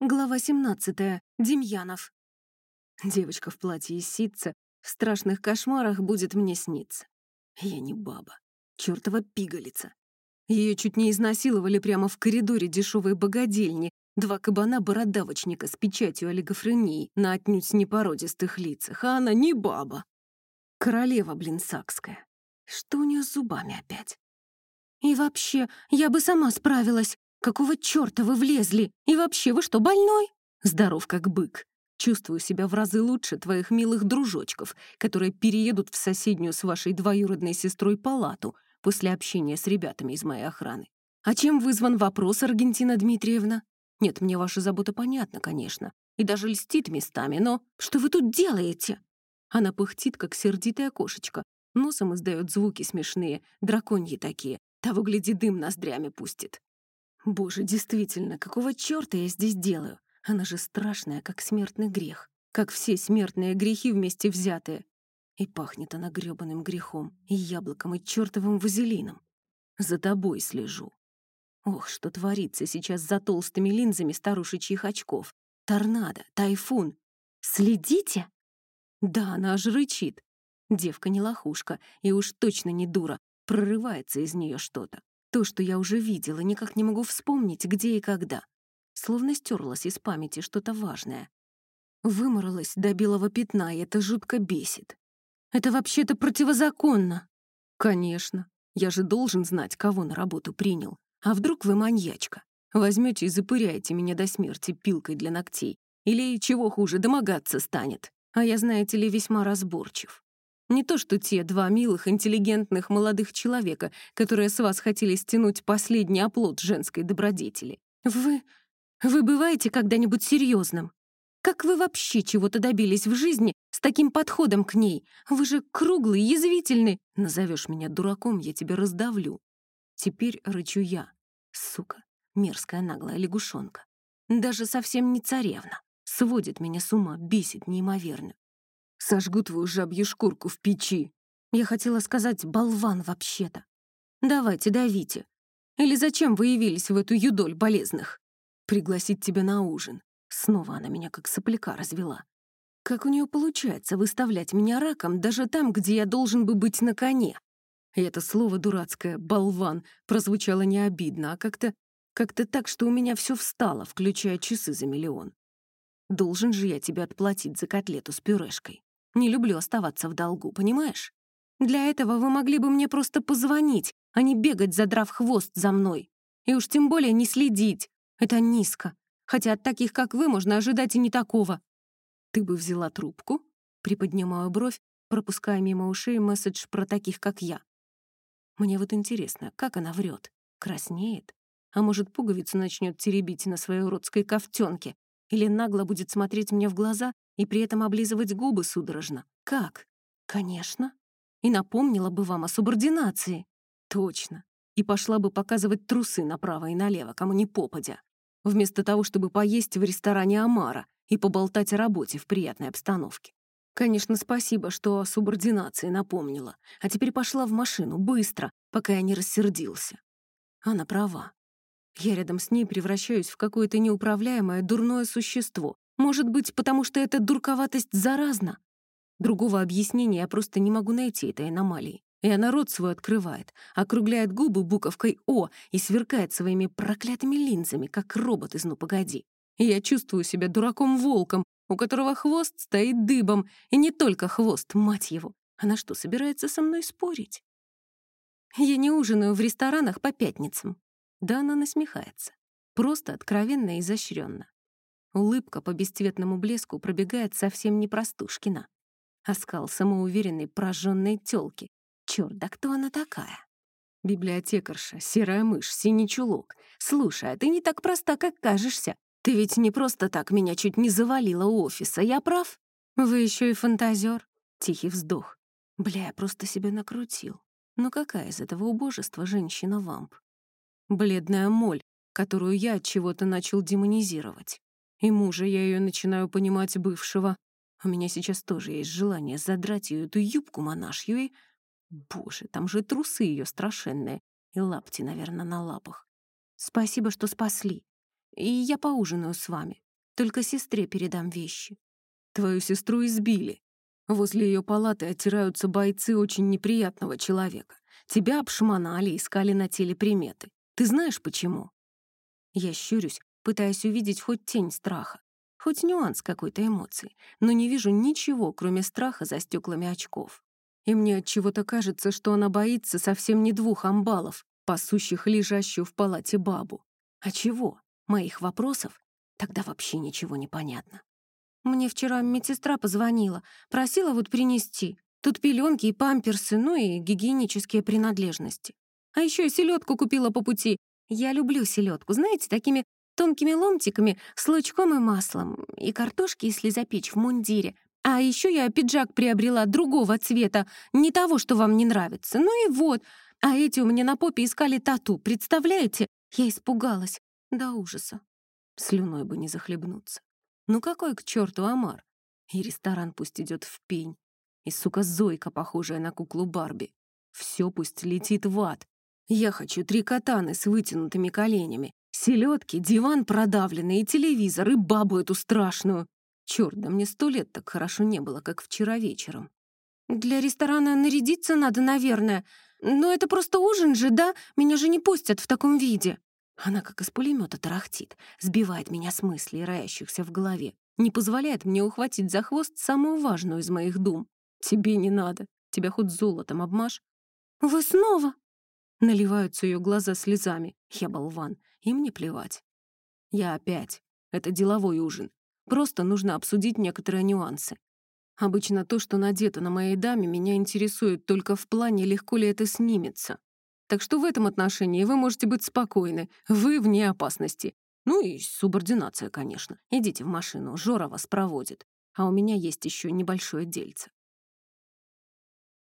Глава 17. Демьянов. Девочка в платье из ситца в страшных кошмарах будет мне сниться. Я не баба. Чёртова пигалица. Ее чуть не изнасиловали прямо в коридоре дешевой богадельни два кабана-бородавочника с печатью олигофрении на отнюдь непородистых лицах, а она не баба. Королева, блин, сакская. Что у нее с зубами опять? И вообще, я бы сама справилась, Какого чёрта вы влезли? И вообще, вы что, больной? Здоров как бык. Чувствую себя в разы лучше твоих милых дружочков, которые переедут в соседнюю с вашей двоюродной сестрой палату после общения с ребятами из моей охраны. А чем вызван вопрос, Аргентина Дмитриевна? Нет, мне ваша забота понятна, конечно, и даже льстит местами, но что вы тут делаете? Она пыхтит, как сердитая кошечка, носом издает звуки смешные, драконьи такие, того, гляди, дым ноздрями пустит. Боже, действительно, какого чёрта я здесь делаю? Она же страшная, как смертный грех. Как все смертные грехи вместе взятые. И пахнет она грёбаным грехом, и яблоком, и чёртовым вазелином. За тобой слежу. Ох, что творится сейчас за толстыми линзами старушечьих очков. Торнадо, тайфун. Следите? Да, она аж рычит. Девка не лохушка, и уж точно не дура. Прорывается из неё что-то. То, что я уже видела, никак не могу вспомнить, где и когда. Словно стерлось из памяти что-то важное. Выморалась до белого пятна, и это жутко бесит. Это вообще-то противозаконно. Конечно. Я же должен знать, кого на работу принял. А вдруг вы маньячка? Возьмете и запыряете меня до смерти пилкой для ногтей. Или, чего хуже, домогаться станет. А я, знаете ли, весьма разборчив. Не то что те два милых, интеллигентных молодых человека, которые с вас хотели стянуть последний оплот женской добродетели. Вы... вы бываете когда-нибудь серьезным? Как вы вообще чего-то добились в жизни с таким подходом к ней? Вы же круглый, язвительный. Назовешь меня дураком, я тебя раздавлю. Теперь рычу я. Сука, мерзкая наглая лягушонка. Даже совсем не царевна. Сводит меня с ума, бесит неимоверно. Сожгу твою жабью шкурку в печи. Я хотела сказать «болван» вообще-то. Давайте, давите. Или зачем вы явились в эту юдоль болезных? Пригласить тебя на ужин. Снова она меня как сопляка развела. Как у нее получается выставлять меня раком даже там, где я должен бы быть на коне? И это слово дурацкое «болван» прозвучало не обидно, а как-то как-то так, что у меня все встало, включая часы за миллион. Должен же я тебе отплатить за котлету с пюрешкой. Не люблю оставаться в долгу, понимаешь? Для этого вы могли бы мне просто позвонить, а не бегать, задрав хвост за мной. И уж тем более не следить. Это низко. Хотя от таких, как вы, можно ожидать и не такого. Ты бы взяла трубку? Приподнимаю бровь, пропуская мимо ушей месседж про таких, как я. Мне вот интересно, как она врет? Краснеет? А может, пуговицу начнет теребить на своей уродской ковтёнке? Или нагло будет смотреть мне в глаза и при этом облизывать губы судорожно. Как? Конечно. И напомнила бы вам о субординации. Точно. И пошла бы показывать трусы направо и налево, кому не попадя. Вместо того, чтобы поесть в ресторане Амара и поболтать о работе в приятной обстановке. Конечно, спасибо, что о субординации напомнила. А теперь пошла в машину, быстро, пока я не рассердился. Она права. Я рядом с ней превращаюсь в какое-то неуправляемое дурное существо, может быть, потому что эта дурковатость заразна? Другого объяснения я просто не могу найти этой аномалии. И она рот свой открывает, округляет губы буковкой «О» и сверкает своими проклятыми линзами, как робот из «Ну, погоди». И я чувствую себя дураком-волком, у которого хвост стоит дыбом, и не только хвост, мать его. Она что, собирается со мной спорить? Я не ужинаю в ресторанах по пятницам. Да она насмехается. Просто откровенно и изощренно. Улыбка по бесцветному блеску пробегает совсем не простушкина. Оскал самоуверенной прожженной тёлки. Чёрт, да кто она такая? Библиотекарша, серая мышь, синий чулок. Слушай, а ты не так проста, как кажешься. Ты ведь не просто так меня чуть не завалила у офиса, я прав? Вы ещё и фантазер. Тихий вздох. Бля, я просто себя накрутил. Но какая из этого убожества женщина-вамп? Бледная моль, которую я от чего-то начал демонизировать. И мужа я ее начинаю понимать бывшего. У меня сейчас тоже есть желание задрать ее эту юбку монашью и... Боже, там же трусы ее страшенные. И лапти, наверное, на лапах. Спасибо, что спасли. И я поужинаю с вами. Только сестре передам вещи. Твою сестру избили. Возле ее палаты оттираются бойцы очень неприятного человека. Тебя обшмонали, искали на теле приметы. Ты знаешь, почему?» Я щурюсь, пытаясь увидеть хоть тень страха, хоть нюанс какой-то эмоции, но не вижу ничего, кроме страха за стеклами очков. И мне от чего-то кажется, что она боится совсем не двух амбалов, пасущих лежащую в палате бабу. А чего? Моих вопросов? Тогда вообще ничего не понятно. Мне вчера медсестра позвонила, просила вот принести. Тут пеленки и памперсы, ну и гигиенические принадлежности. А еще и селедку купила по пути. Я люблю селедку, знаете, такими тонкими ломтиками с лучком и маслом, и картошки, если запечь в мундире. А еще я пиджак приобрела другого цвета, не того, что вам не нравится. Ну и вот. А эти у меня на попе искали тату, представляете? Я испугалась. До ужаса. Слюной бы не захлебнуться. Ну какой к черту Амар? И ресторан пусть идет в пень. И, сука, Зойка, похожая на куклу Барби. Все пусть летит в ад. Я хочу три катаны с вытянутыми коленями, селедки, диван продавленный и телевизор, и бабу эту страшную. Черт, да мне сто лет так хорошо не было, как вчера вечером. Для ресторана нарядиться надо, наверное. Но это просто ужин же, да? Меня же не пустят в таком виде. Она как из пулемета тарахтит, сбивает меня с мыслей, роящихся в голове, не позволяет мне ухватить за хвост самую важную из моих дум. Тебе не надо, тебя хоть золотом обмажь. Вы снова? Наливаются ее глаза слезами. Я болван, и мне плевать. Я опять. Это деловой ужин. Просто нужно обсудить некоторые нюансы. Обычно то, что надето на моей даме, меня интересует только в плане, легко ли это снимется. Так что в этом отношении вы можете быть спокойны. Вы вне опасности. Ну и субординация, конечно. Идите в машину, Жора вас проводит. А у меня есть еще небольшое дельце.